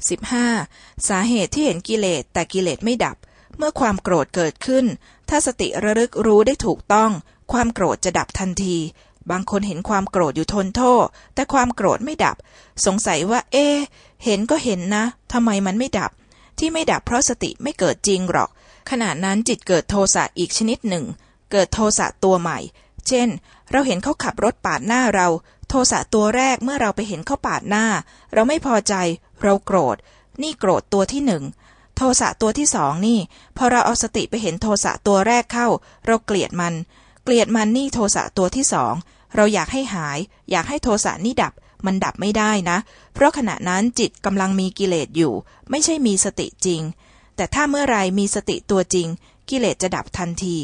15. สาเหตุที่เห็นกิเลสแต่กิเลสไม่ดับ เมื่อความโกรธเกิดขึ้น ถ้าสติระลึกรู้ได้ถูกต้อง ความโกรธจะดับทันที บางคนเห็นความโกรธอยู่ทนโทษ แต่ความโกรธไม่ดับ สงสัยว่า เอ๊เห็นก็เห็นนะทำไมมันไม่ดับ ที่ไม่ดับเพราะสติไม่เกิดจริงหรอก ขณะนั้นจิตเกิดโทสะอีกชนิดหนึ่ง เกิดโทสะตัวใหม่ เช่น เราเห็นเขาขับรถปาดหน้าเรา โทสะตัวแรกเมื่อเราไปเห็นเขาปาดหน้า เราไม่พอใจ เราโกรธ นี่โกรธตัวที่หนึ่งโทสะตัวที่สองนี่ พอเราเอาสติไปเห็นโทสะตัวแรกเข้า เราเกลียดมัน เกลียดมันนี่โทสะตัวที่สองเราอยากให้หาย อยากให้โทสะนี่ดับ มันดับไม่ได้นะ เพราะขณะนั้นจิตกำลังมีกิเลสอยู่ ไม่ใช่มีสติจริง แต่ถ้าเมื่อไรมีสติตัวจริง กิเลสจะดับทันที